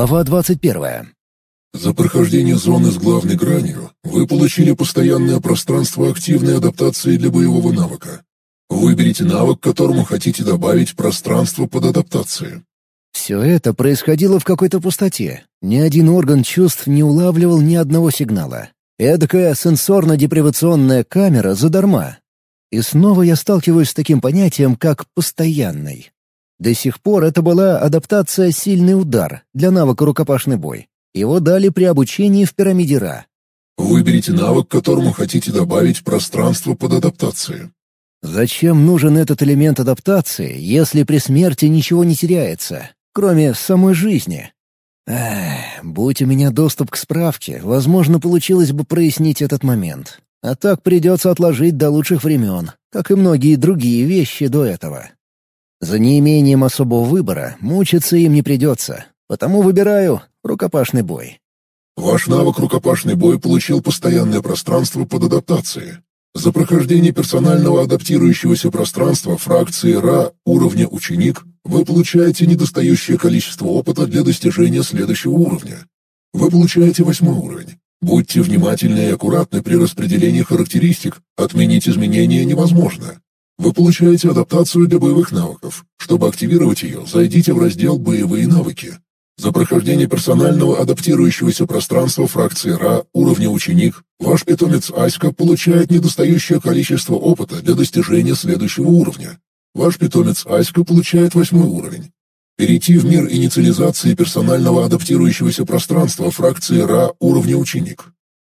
Глава двадцать первая. За прохождение зоны с главной гранью вы получили постоянное пространство активной адаптации для боевого навыка. Выберите навык, которому хотите добавить пространство под адаптацией. Все это происходило в какой-то пустоте. Ни один орган чувств не улавливал ни одного сигнала. Эдакая сенсорно-депривационная камера задарма. И снова я сталкиваюсь с таким понятием, как «постоянный». До сих пор это была адаптация «сильный удар» для навыка рукопашный бой. Его дали при обучении в пирамиде Ра. Выберите навык, которому хотите добавить пространство под адаптацией. Зачем нужен этот элемент адаптации, если при смерти ничего не теряется, кроме самой жизни? Эх, будь у меня доступ к справке, возможно, получилось бы прояснить этот момент. А так придется отложить до лучших времен, как и многие другие вещи до этого. За неимением особого выбора мучиться им не придется, потому выбираю рукопашный бой. Ваш навык рукопашный бой получил постоянное пространство под адаптацией. За прохождение персонального адаптирующегося пространства фракции РА уровня «Ученик» вы получаете недостающее количество опыта для достижения следующего уровня. Вы получаете восьмой уровень. Будьте внимательны и аккуратны при распределении характеристик, отменить изменения невозможно. Вы получаете адаптацию для боевых навыков. Чтобы активировать ее, зайдите в раздел «Боевые навыки». За прохождение персонального адаптирующегося пространства фракции РА уровня «Ученик» ваш питомец Аська получает недостающее количество опыта для достижения следующего уровня. Ваш питомец Аська получает восьмой уровень. Перейти в мир инициализации персонального адаптирующегося пространства фракции РА уровня «Ученик».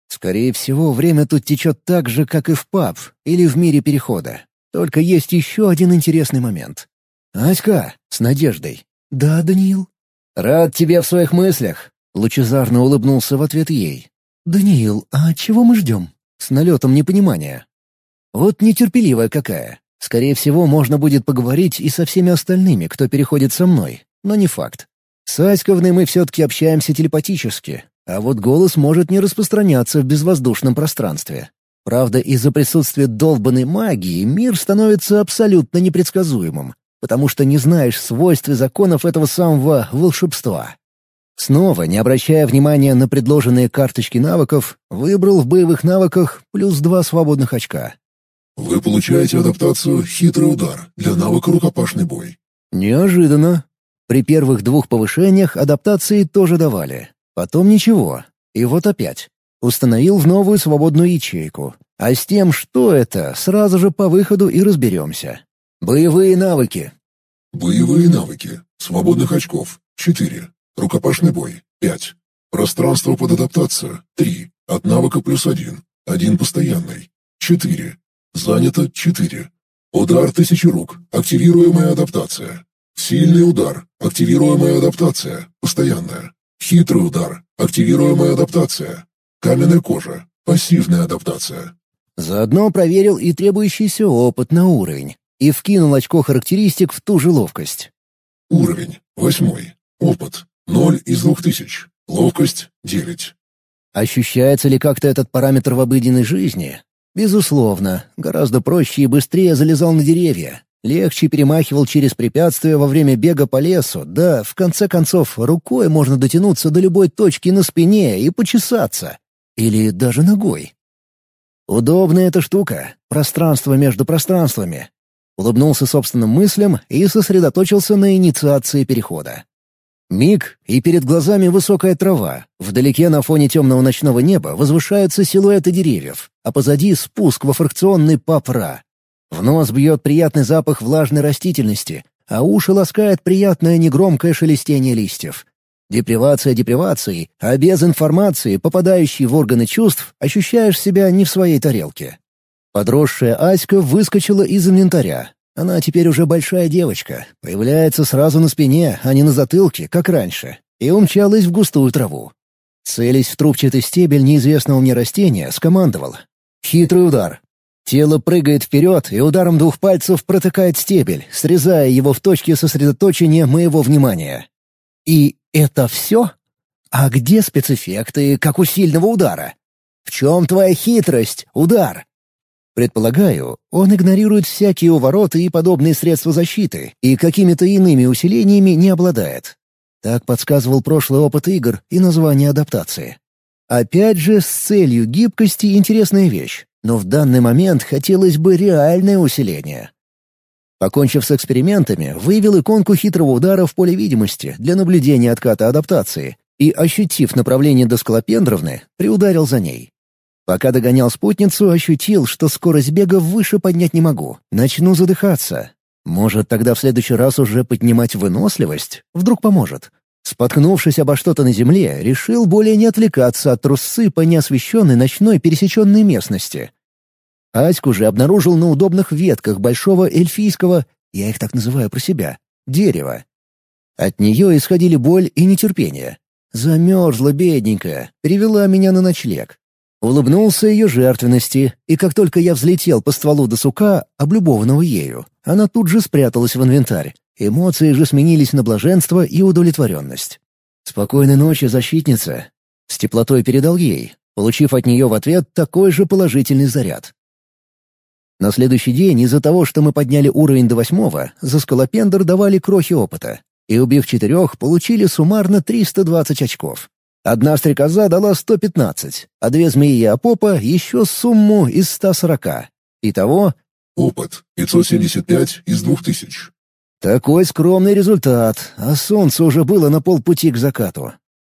Скорее всего, время тут течет так же, как и в ПАП или в мире перехода. Только есть еще один интересный момент. «Аська!» — с надеждой. «Да, Даниил?» «Рад тебе в своих мыслях!» — лучезарно улыбнулся в ответ ей. «Даниил, а чего мы ждем?» С налетом непонимания. «Вот нетерпеливая какая. Скорее всего, можно будет поговорить и со всеми остальными, кто переходит со мной, но не факт. С Аськовной мы все-таки общаемся телепатически, а вот голос может не распространяться в безвоздушном пространстве. Правда, из-за присутствия долбанной магии мир становится абсолютно непредсказуемым, потому что не знаешь свойств и законов этого самого волшебства. Снова, не обращая внимания на предложенные карточки навыков, выбрал в боевых навыках плюс два свободных очка. Вы получаете адаптацию «Хитрый удар» для навыка «Рукопашный бой». Неожиданно. При первых двух повышениях адаптации тоже давали. Потом ничего. И вот опять. Установил в новую свободную ячейку. А с тем, что это, сразу же по выходу и разберемся. Боевые навыки. Боевые навыки. Свободных очков — 4. Рукопашный бой — 5. Пространство под адаптацию — 3. От навыка плюс 1. Один постоянный. 4. Занято 4. Удар тысячи рук. Активируемая адаптация. Сильный удар. Активируемая адаптация. Постоянная. Хитрый удар. Активируемая адаптация. Каменная кожа. Пассивная адаптация. Заодно проверил и требующийся опыт на уровень. И вкинул очко характеристик в ту же ловкость. Уровень. Восьмой. Опыт. Ноль из двух тысяч. Ловкость. Девять. Ощущается ли как-то этот параметр в обыденной жизни? Безусловно. Гораздо проще и быстрее залезал на деревья. Легче перемахивал через препятствия во время бега по лесу, да, в конце концов, рукой можно дотянуться до любой точки на спине и почесаться. Или даже ногой. Удобная эта штука. Пространство между пространствами. Улыбнулся собственным мыслям и сосредоточился на инициации перехода. Миг, и перед глазами высокая трава. Вдалеке на фоне темного ночного неба возвышаются силуэты деревьев, а позади спуск во фракционный папра. В нос бьет приятный запах влажной растительности, а уши ласкает приятное негромкое шелестение листьев. Депривация депривацией, а без информации, попадающей в органы чувств, ощущаешь себя не в своей тарелке. Подросшая Аська выскочила из инвентаря. Она теперь уже большая девочка, появляется сразу на спине, а не на затылке, как раньше, и умчалась в густую траву. Целясь в трубчатый стебель неизвестного мне растения, скомандовал. Хитрый удар. Тело прыгает вперед и ударом двух пальцев протыкает стебель, срезая его в точке сосредоточения моего внимания. И это все? А где спецэффекты, как у сильного удара? В чем твоя хитрость, удар? Предполагаю, он игнорирует всякие увороты и подобные средства защиты и какими-то иными усилениями не обладает. Так подсказывал прошлый опыт игр и название адаптации. Опять же, с целью гибкости интересная вещь, но в данный момент хотелось бы реальное усиление. Покончив с экспериментами, вывел иконку хитрого удара в поле видимости для наблюдения отката адаптации и, ощутив направление до Скалопендровны, приударил за ней. Пока догонял спутницу, ощутил, что скорость бега выше поднять не могу. Начну задыхаться. Может, тогда в следующий раз уже поднимать выносливость? Вдруг поможет. Споткнувшись обо что-то на земле, решил более не отвлекаться от трусцы по неосвещенной ночной пересеченной местности. Аську же обнаружил на удобных ветках большого эльфийского, я их так называю про себя, дерева. От нее исходили боль и нетерпение. Замерзла бедненькая, привела меня на ночлег. Улыбнулся ее жертвенности, и как только я взлетел по стволу до сука, облюбованного ею, она тут же спряталась в инвентарь. Эмоции же сменились на блаженство и удовлетворенность. «Спокойной ночи, защитница!» С теплотой передал ей, получив от нее в ответ такой же положительный заряд. На следующий день из-за того, что мы подняли уровень до восьмого, за скалопендр давали крохи опыта, и, убив четырех, получили суммарно 320 очков. Одна стрекоза дала 115, а две змеи и опопа — еще сумму из 140. Итого... Опыт — 575 из 2000. Такой скромный результат, а солнце уже было на полпути к закату.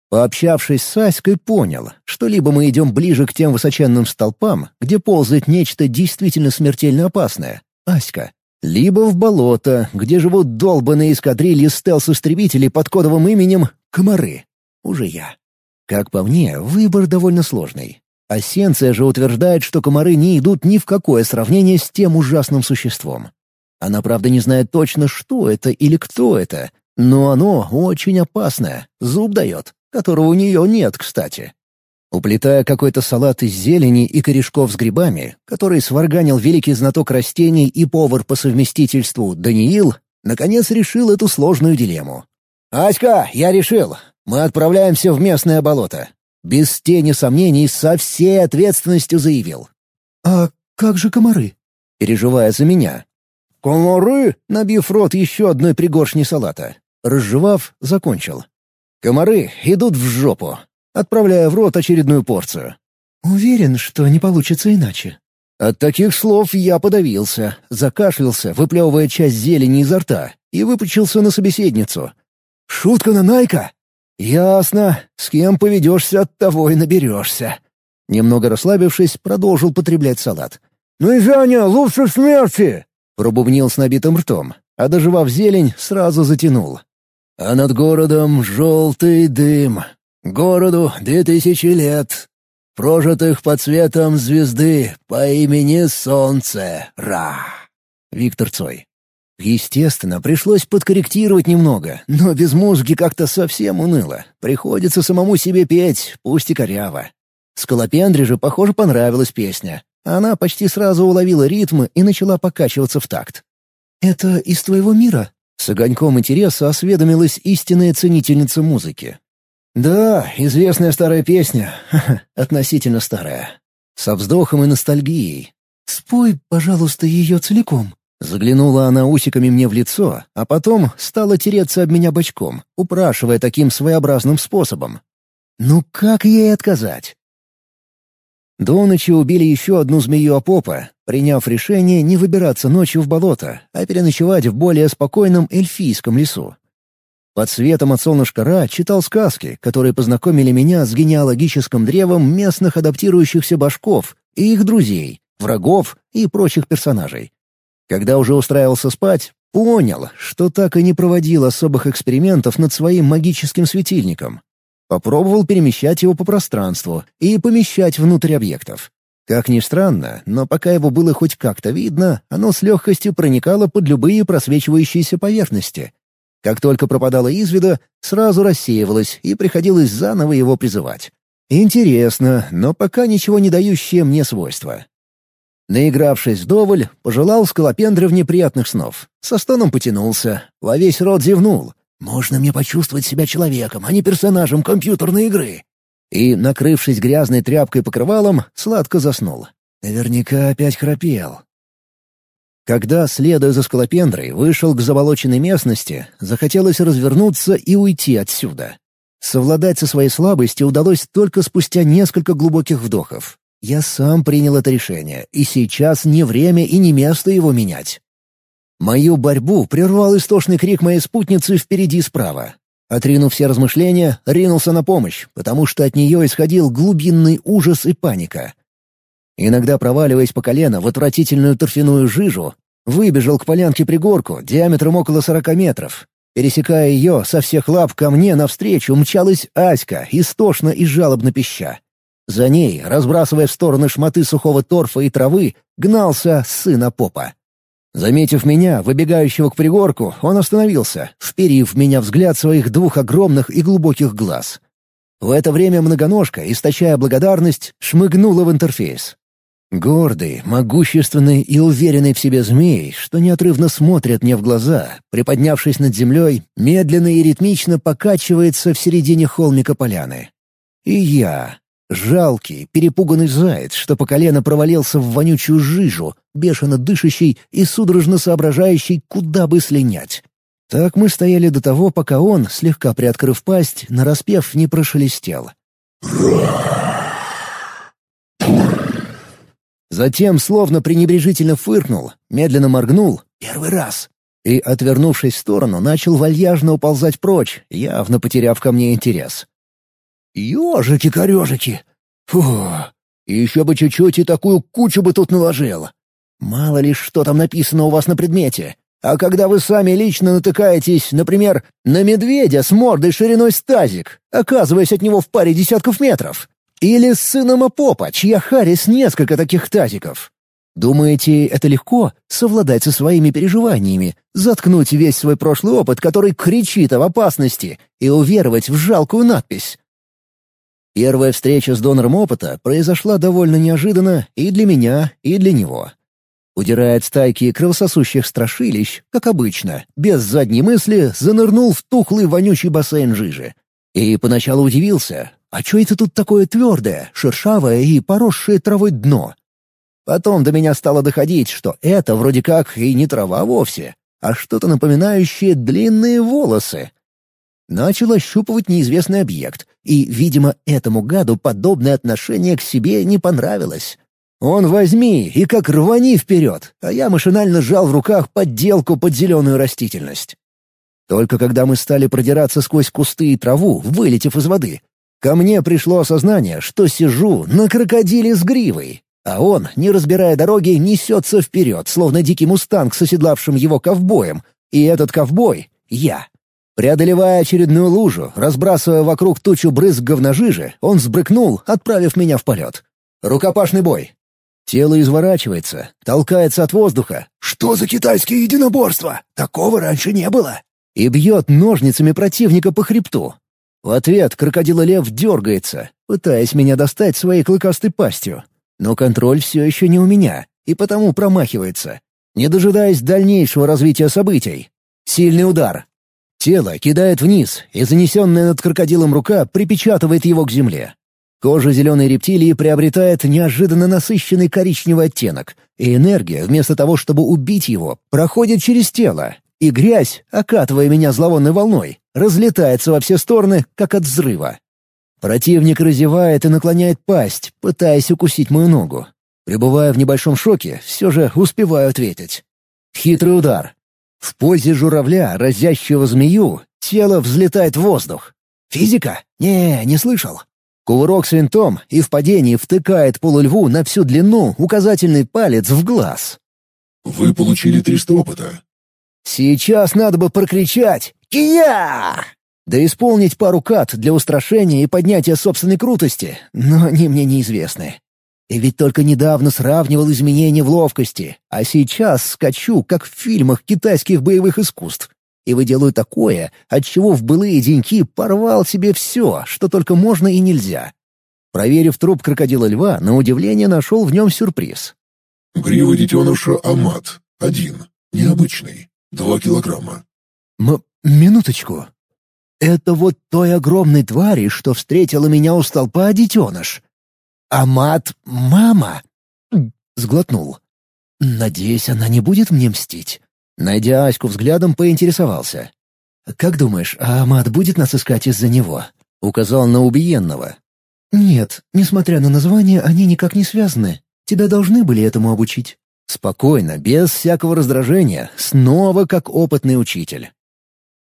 Пообщавшись с Аськой, понял, что либо мы идем ближе к тем высоченным столпам, где ползает нечто действительно смертельно опасное — Аська, либо в болото, где живут долбанные эскадрильи стелс-истребителей под кодовым именем «Комары». Уже я. Как по мне, выбор довольно сложный. Асенция же утверждает, что комары не идут ни в какое сравнение с тем ужасным существом. Она, правда, не знает точно, что это или кто это, но оно очень опасное, зуб дает, которого у нее нет, кстати. Уплетая какой-то салат из зелени и корешков с грибами, который сварганил великий знаток растений и повар по совместительству Даниил, наконец решил эту сложную дилемму. «Аська, я решил. Мы отправляемся в местное болото. Без тени сомнений со всей ответственностью заявил. «А как же комары?» Переживая за меня. «Комары?» — набив рот еще одной пригоршни салата. Разжевав, закончил. «Комары идут в жопу», отправляя в рот очередную порцию. «Уверен, что не получится иначе». От таких слов я подавился, закашлялся, выплевывая часть зелени изо рта, и выпучился на собеседницу. «Шутка на Найка?» «Ясно. С кем поведешься, от того и наберешься». Немного расслабившись, продолжил потреблять салат. «Ну и Женя, лучше смерти!» Пробубнил с набитым ртом, а доживав зелень, сразу затянул. «А над городом желтый дым. Городу две тысячи лет. Прожитых под светом звезды по имени Солнце. Ра!» Виктор Цой. Естественно, пришлось подкорректировать немного, но без музыки как-то совсем уныло. Приходится самому себе петь, пусть и коряво. Скалопендре же, похоже, понравилась песня. Она почти сразу уловила ритм и начала покачиваться в такт. «Это из твоего мира?» С огоньком интереса осведомилась истинная ценительница музыки. «Да, известная старая песня. Относительно старая. Со вздохом и ностальгией. Спой, пожалуйста, ее целиком». Заглянула она усиками мне в лицо, а потом стала тереться об меня бочком, упрашивая таким своеобразным способом. Ну как ей отказать? До ночи убили еще одну змею Апопа, приняв решение не выбираться ночью в болото, а переночевать в более спокойном эльфийском лесу. Под светом от солнышка Ра читал сказки, которые познакомили меня с генеалогическим древом местных адаптирующихся башков и их друзей, врагов и прочих персонажей. Когда уже устраивался спать, понял, что так и не проводил особых экспериментов над своим магическим светильником. Попробовал перемещать его по пространству и помещать внутрь объектов. Как ни странно, но пока его было хоть как-то видно, оно с легкостью проникало под любые просвечивающиеся поверхности. Как только пропадало из вида, сразу рассеивалось, и приходилось заново его призывать. Интересно, но пока ничего не дающее мне свойства. Наигравшись вдоволь, пожелал Скалопендровне приятных снов. Со стоном потянулся, во весь рот зевнул. «Можно мне почувствовать себя человеком, а не персонажем компьютерной игры?» И, накрывшись грязной тряпкой покрывалом, сладко заснул. Наверняка опять храпел. Когда, следуя за скалопендрой, вышел к заболоченной местности, захотелось развернуться и уйти отсюда. Совладать со своей слабостью удалось только спустя несколько глубоких вдохов. Я сам принял это решение, и сейчас не время и не место его менять. Мою борьбу прервал истошный крик моей спутницы впереди справа. Отринув все размышления, ринулся на помощь, потому что от нее исходил глубинный ужас и паника. Иногда проваливаясь по колено в отвратительную торфяную жижу, выбежал к полянке-пригорку диаметром около сорока метров. Пересекая ее, со всех лап ко мне навстречу мчалась Аська, истошно и жалобно пища. За ней, разбрасывая в стороны шматы сухого торфа и травы, гнался сына попа. Заметив меня, выбегающего к пригорку, он остановился, вперив в меня взгляд своих двух огромных и глубоких глаз. В это время многоножка, источая благодарность, шмыгнула в интерфейс. Гордый, могущественный и уверенный в себе змей, что неотрывно смотрят мне в глаза, приподнявшись над землей, медленно и ритмично покачивается в середине холмика поляны. И я, жалкий, перепуганный заяц, что по колено провалился в вонючую жижу, бешено дышащий и судорожно соображающий, куда бы слинять. Так мы стояли до того, пока он, слегка приоткрыв пасть, нараспев не прошелестел. Затем, словно пренебрежительно фыркнул, медленно моргнул первый раз и, отвернувшись в сторону, начал вальяжно уползать прочь, явно потеряв ко мне интерес. «Ежики-корежики! Фу! Еще бы чуть-чуть и такую кучу бы тут наложил! Мало ли что там написано у вас на предмете. А когда вы сами лично натыкаетесь, например, на медведя с мордой шириной стазик, оказываясь от него в паре десятков метров, или с сыном Апопа, чья Харрис несколько таких тазиков. Думаете, это легко — совладать со своими переживаниями, заткнуть весь свой прошлый опыт, который кричит об опасности, и уверовать в жалкую надпись? Первая встреча с донором опыта произошла довольно неожиданно и для меня, и для него. Удирая от стайки кровососущих страшилищ, как обычно, без задней мысли занырнул в тухлый вонючий бассейн жижи. И поначалу удивился, а что это тут такое твердое, шершавое и поросшее травой дно? Потом до меня стало доходить, что это вроде как и не трава вовсе, а что-то напоминающее длинные волосы. Начал ощупывать неизвестный объект, и, видимо, этому гаду подобное отношение к себе не понравилось. Он возьми и как рвани вперед, а я машинально сжал в руках подделку под зеленую растительность. Только когда мы стали продираться сквозь кусты и траву, вылетев из воды, Ко мне пришло осознание, что сижу на крокодиле с гривой, а он, не разбирая дороги, несется вперед, словно дикий мустанг с оседлавшим его ковбоем, и этот ковбой — я. Преодолевая очередную лужу, разбрасывая вокруг тучу брызг говножижи, он сбрыкнул, отправив меня в полет. Рукопашный бой. Тело изворачивается, толкается от воздуха. «Что за китайские единоборства? Такого раньше не было!» И бьет ножницами противника по хребту. В ответ крокодилолев дергается, пытаясь меня достать своей клыкастой пастью. Но контроль все еще не у меня, и потому промахивается, не дожидаясь дальнейшего развития событий. Сильный удар. Тело кидает вниз, и занесенная над крокодилом рука припечатывает его к земле. Кожа зеленой рептилии приобретает неожиданно насыщенный коричневый оттенок, и энергия, вместо того, чтобы убить его, проходит через тело, и грязь, окатывая меня зловонной волной, разлетается во все стороны, как от взрыва. Противник разевает и наклоняет пасть, пытаясь укусить мою ногу. Пребывая в небольшом шоке, все же успеваю ответить. Хитрый удар. В позе журавля, разящего змею, тело взлетает в воздух. Физика? Не, не слышал. Кувырок с винтом и в падении втыкает полульву на всю длину указательный палец в глаз. Вы получили 300 опыта. Сейчас надо бы прокричать «Кия!» Да исполнить пару кат для устрашения и поднятия собственной крутости, но они мне неизвестны. И ведь только недавно сравнивал изменения в ловкости, а сейчас скачу, как в фильмах китайских боевых искусств. И выделаю такое, от чего в былые деньки порвал себе все, что только можно и нельзя. Проверив труп крокодила льва, на удивление нашел в нем сюрприз. Грива детеныша Амат. Один. Необычный. Два килограмма. М минуточку. Это вот той огромной твари, что встретила меня у столпа детеныш. Амат — мама. Сглотнул. Надеюсь, она не будет мне мстить. Найдя Аську взглядом, поинтересовался. «Как думаешь, а Амат будет нас искать из-за него?» Указал на убиенного. «Нет, несмотря на название, они никак не связаны. Тебя должны были этому обучить». Спокойно, без всякого раздражения, снова как опытный учитель.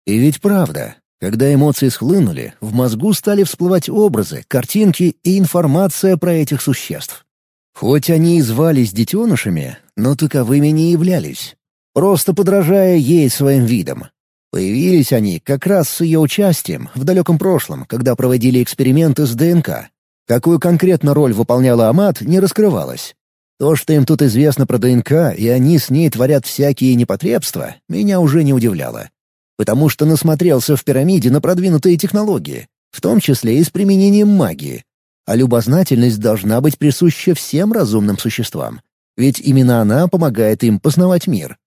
И ведь правда, когда эмоции схлынули, в мозгу стали всплывать образы, картинки и информация про этих существ. Хоть они и звались детенышами, но таковыми не являлись, просто подражая ей своим видом. Появились они как раз с ее участием в далеком прошлом, когда проводили эксперименты с ДНК. Какую конкретно роль выполняла Амат, не раскрывалось. То, что им тут известно про ДНК, и они с ней творят всякие непотребства, меня уже не удивляло. Потому что насмотрелся в пирамиде на продвинутые технологии, в том числе и с применением магии. А любознательность должна быть присуща всем разумным существам. Ведь именно она помогает им познавать мир.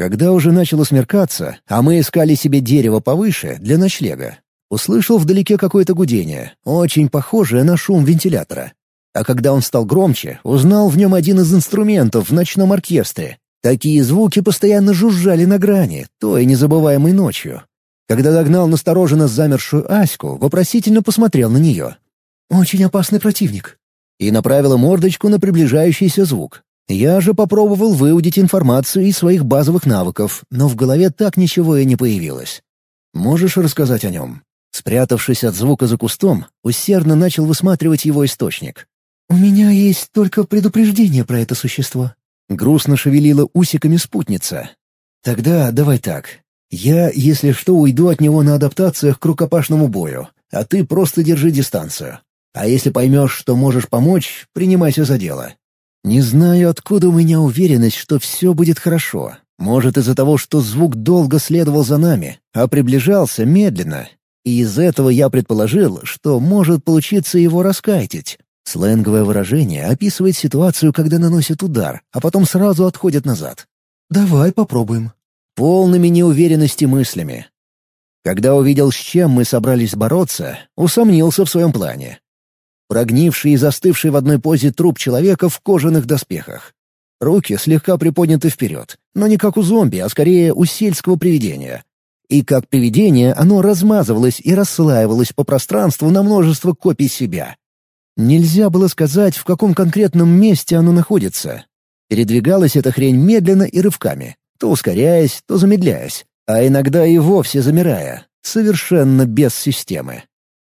Когда уже начало смеркаться, а мы искали себе дерево повыше для ночлега, услышал вдалеке какое-то гудение, очень похожее на шум вентилятора. А когда он стал громче, узнал в нем один из инструментов в ночном оркестре. Такие звуки постоянно жужжали на грани, той незабываемой ночью. Когда догнал настороженно замершую Аську, вопросительно посмотрел на нее. «Очень опасный противник». И направила мордочку на приближающийся звук. Я же попробовал выудить информацию из своих базовых навыков, но в голове так ничего и не появилось. «Можешь рассказать о нем?» Спрятавшись от звука за кустом, усердно начал высматривать его источник. «У меня есть только предупреждение про это существо». Грустно шевелила усиками спутница. «Тогда давай так. Я, если что, уйду от него на адаптациях к рукопашному бою, а ты просто держи дистанцию. А если поймешь, что можешь помочь, принимайся за дело. Не знаю, откуда у меня уверенность, что все будет хорошо. Может, из-за того, что звук долго следовал за нами, а приближался медленно. И из этого я предположил, что может получиться его раскайтить. Сленговое выражение описывает ситуацию, когда наносят удар, а потом сразу отходят назад. «Давай попробуем». Полными неуверенности мыслями. Когда увидел, с чем мы собрались бороться, усомнился в своем плане. Прогнивший и застывший в одной позе труп человека в кожаных доспехах. Руки слегка приподняты вперед, но не как у зомби, а скорее у сельского привидения. И как привидение оно размазывалось и расслаивалось по пространству на множество копий себя. Нельзя было сказать, в каком конкретном месте оно находится. Передвигалась эта хрень медленно и рывками, то ускоряясь, то замедляясь, а иногда и вовсе замирая, совершенно без системы.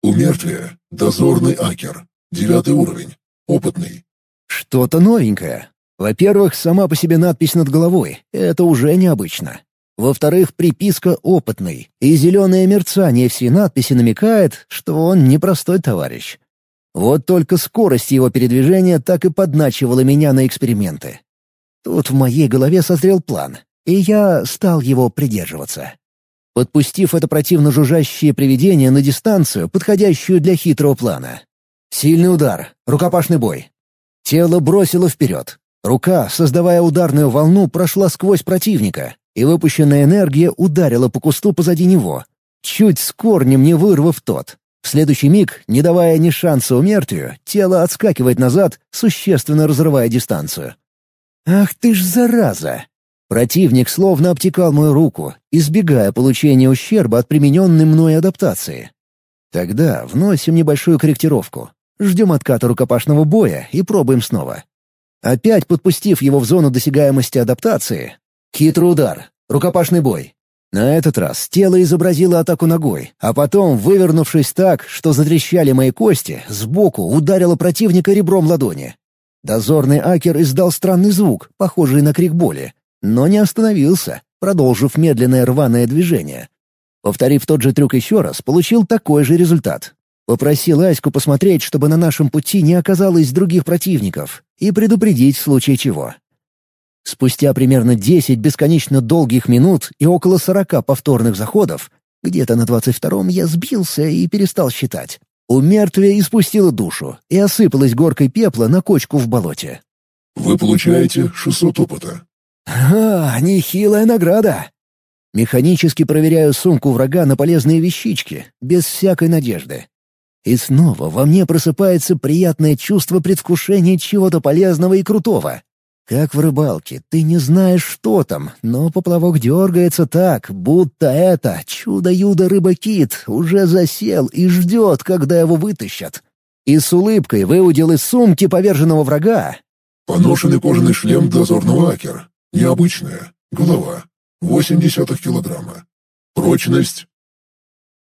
Умертвие. Дозорный акер. Девятый уровень. Опытный. Что-то новенькое. Во-первых, сама по себе надпись над головой — это уже необычно. Во-вторых, приписка «опытный», и зеленое мерцание всей надписи намекает, что он непростой товарищ. Вот только скорость его передвижения так и подначивала меня на эксперименты. Тут в моей голове созрел план, и я стал его придерживаться. Подпустив это противно жужжащее привидение на дистанцию, подходящую для хитрого плана. Сильный удар, рукопашный бой. Тело бросило вперед. Рука, создавая ударную волну, прошла сквозь противника, и выпущенная энергия ударила по кусту позади него, чуть с корнем не вырвав тот. В следующий миг, не давая ни шанса умертвию, тело отскакивает назад, существенно разрывая дистанцию. «Ах ты ж зараза!» Противник словно обтекал мою руку, избегая получения ущерба от примененной мной адаптации. Тогда вносим небольшую корректировку. Ждем отката рукопашного боя и пробуем снова. Опять подпустив его в зону досягаемости адаптации. Хитрый удар. Рукопашный бой. На этот раз тело изобразило атаку ногой, а потом, вывернувшись так, что затрещали мои кости, сбоку ударило противника ребром ладони. Дозорный акер издал странный звук, похожий на крик боли, но не остановился, продолжив медленное рваное движение. Повторив тот же трюк еще раз, получил такой же результат. Попросил Аську посмотреть, чтобы на нашем пути не оказалось других противников, и предупредить в случае чего. Спустя примерно 10 бесконечно долгих минут и около 40 повторных заходов, где-то на 22-м я сбился и перестал считать, у мертвия испустила душу и осыпалась горкой пепла на кочку в болоте. Вы получаете 600 опыта. «А, нехилая награда!» Механически проверяю сумку врага на полезные вещички, без всякой надежды. И снова во мне просыпается приятное чувство предвкушения чего-то полезного и крутого. Как в рыбалке, ты не знаешь, что там, но поплавок дергается так, будто это чудо-юдо-рыба-кит уже засел и ждет, когда его вытащат. И с улыбкой выудил из сумки поверженного врага. Поношенный кожаный шлем дозорного акер. Необычная. Голова. 0,8 килограмма. Прочность